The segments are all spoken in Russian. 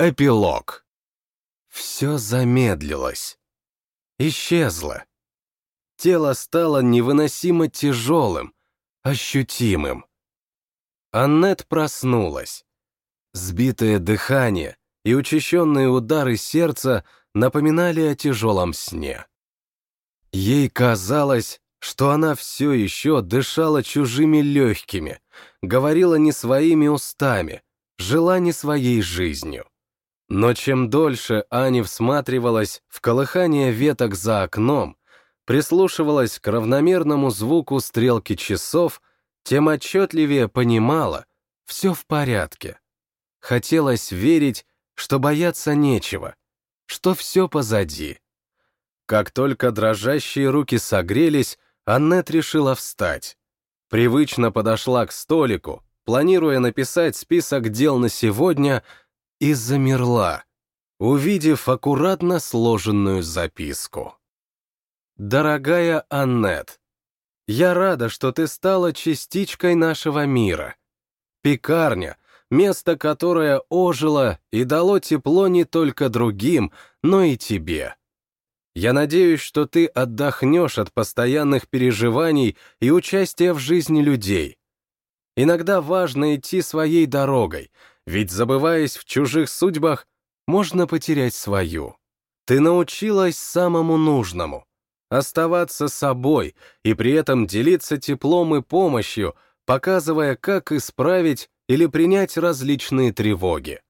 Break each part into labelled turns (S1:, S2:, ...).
S1: Эпилог. Все замедлилось. Исчезло. Тело стало невыносимо тяжелым, ощутимым. Аннет проснулась. Сбитое дыхание и учащенные удары сердца напоминали о тяжелом сне. Ей казалось, что она все еще дышала чужими легкими, говорила не своими устами, жила не своей жизнью. Но чем дольше Аня всматривалась в колыхание веток за окном, прислушивалась к равномерному звуку стрелки часов, тем отчетливее понимала, все в порядке. Хотелось верить, что бояться нечего, что все позади. Как только дрожащие руки согрелись, Аннет решила встать. Привычно подошла к столику, планируя написать список дел на сегодня, и замерла, увидев аккуратно сложенную записку. «Дорогая Аннет, я рада, что ты стала частичкой нашего мира. Пекарня — место, которое ожило и дало тепло не только другим, но и тебе. Я надеюсь, что ты отдохнешь от постоянных переживаний и участия в жизни людей. Иногда важно идти своей дорогой — ведь, забываясь в чужих судьбах, можно потерять свою. Ты научилась самому нужному — оставаться собой и при этом делиться теплом и помощью, показывая, как исправить или принять различные тревоги.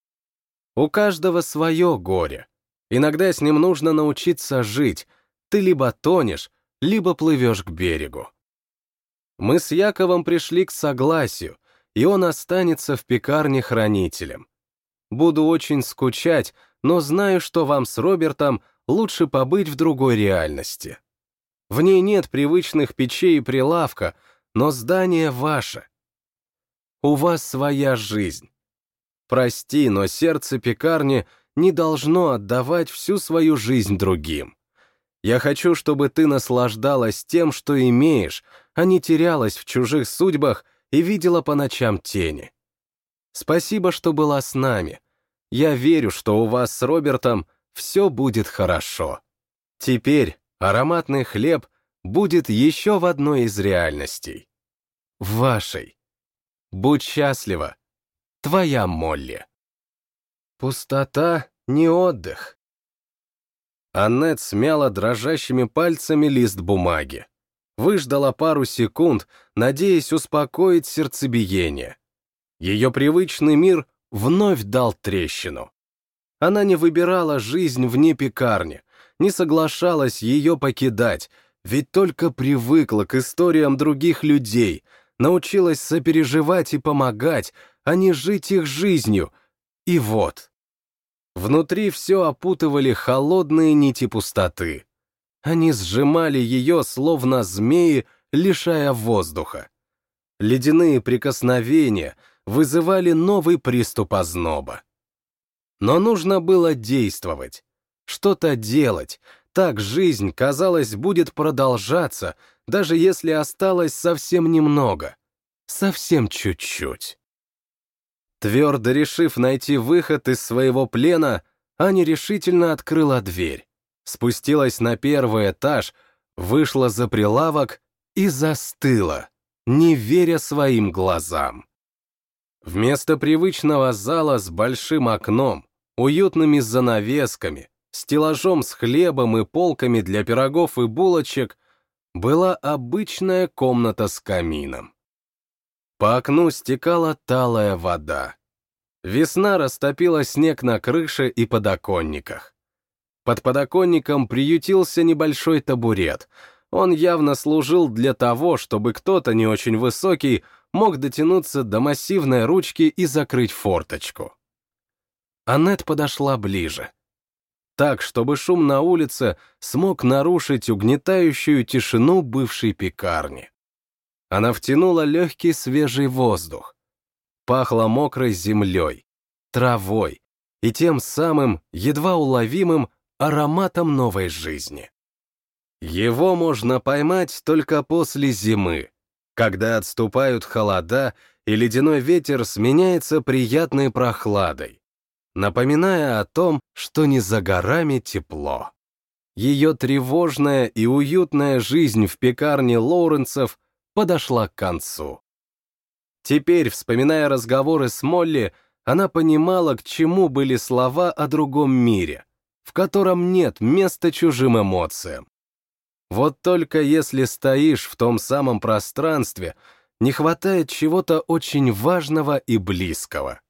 S1: У каждого свое горе. Иногда с ним нужно научиться жить. Ты либо тонешь, либо плывешь к берегу. Мы с Яковом пришли к согласию — и он останется в пекарне хранителем. Буду очень скучать, но знаю, что вам с Робертом лучше побыть в другой реальности. В ней нет привычных печей и прилавка, но здание ваше. У вас своя жизнь. Прости, но сердце пекарни не должно отдавать всю свою жизнь другим. Я хочу, чтобы ты наслаждалась тем, что имеешь, а не терялась в чужих судьбах и видела по ночам тени. Спасибо, что была с нами. Я верю, что у вас с Робертом все будет хорошо. Теперь ароматный хлеб будет еще в одной из реальностей. Вашей. Будь счастлива. Твоя Молли. Пустота — не отдых. Аннет смяла дрожащими пальцами лист бумаги выждала пару секунд, надеясь успокоить сердцебиение. Ее привычный мир вновь дал трещину. Она не выбирала жизнь вне пекарни, не соглашалась ее покидать, ведь только привыкла к историям других людей, научилась сопереживать и помогать, а не жить их жизнью. И вот. Внутри все опутывали холодные нити пустоты. Они сжимали ее, словно змеи, лишая воздуха. Ледяные прикосновения вызывали новый приступ озноба. Но нужно было действовать, что-то делать. Так жизнь, казалось, будет продолжаться, даже если осталось совсем немного. Совсем чуть-чуть. Твердо решив найти выход из своего плена, Аня решительно открыла дверь спустилась на первый этаж, вышла за прилавок и застыла, не веря своим глазам. Вместо привычного зала с большим окном, уютными занавесками, стеллажом с хлебом и полками для пирогов и булочек была обычная комната с камином. По окну стекала талая вода. Весна растопила снег на крыше и подоконниках. Под подоконником приютился небольшой табурет. Он явно служил для того, чтобы кто-то не очень высокий мог дотянуться до массивной ручки и закрыть форточку. Аннет подошла ближе. Так, чтобы шум на улице смог нарушить угнетающую тишину бывшей пекарни. Она втянула легкий свежий воздух. Пахло мокрой землей, травой и тем самым, едва уловимым, ароматом новой жизни. Его можно поймать только после зимы, когда отступают холода и ледяной ветер сменяется приятной прохладой. напоминая о том, что не за горами тепло. Ее тревожная и уютная жизнь в пекарне Лоуренсов подошла к концу. Теперь, вспоминая разговоры с Молли, она понимала, к чему были слова о другом мире, в котором нет места чужим эмоциям. Вот только если стоишь в том самом пространстве, не хватает чего-то очень важного и близкого.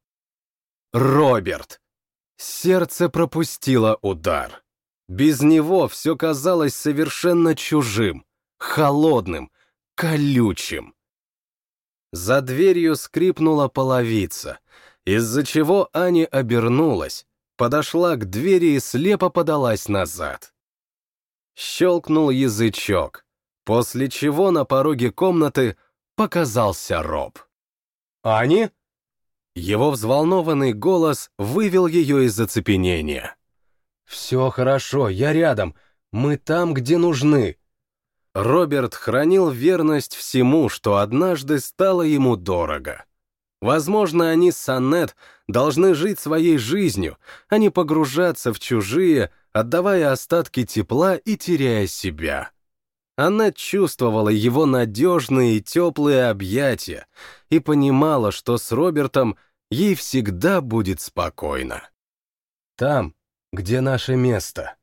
S1: Роберт! Сердце пропустило удар. Без него все казалось совершенно чужим, холодным, колючим. За дверью скрипнула половица, из-за чего Аня обернулась, подошла к двери и слепо подалась назад. Щелкнул язычок, после чего на пороге комнаты показался Роб. «Ани?» Его взволнованный голос вывел ее из оцепенения. «Все хорошо, я рядом, мы там, где нужны». Роберт хранил верность всему, что однажды стало ему дорого. Возможно, они с Аннет должны жить своей жизнью, а не погружаться в чужие, отдавая остатки тепла и теряя себя. Она чувствовала его надежные и теплые объятия и понимала, что с Робертом ей всегда будет спокойно. Там, где наше место.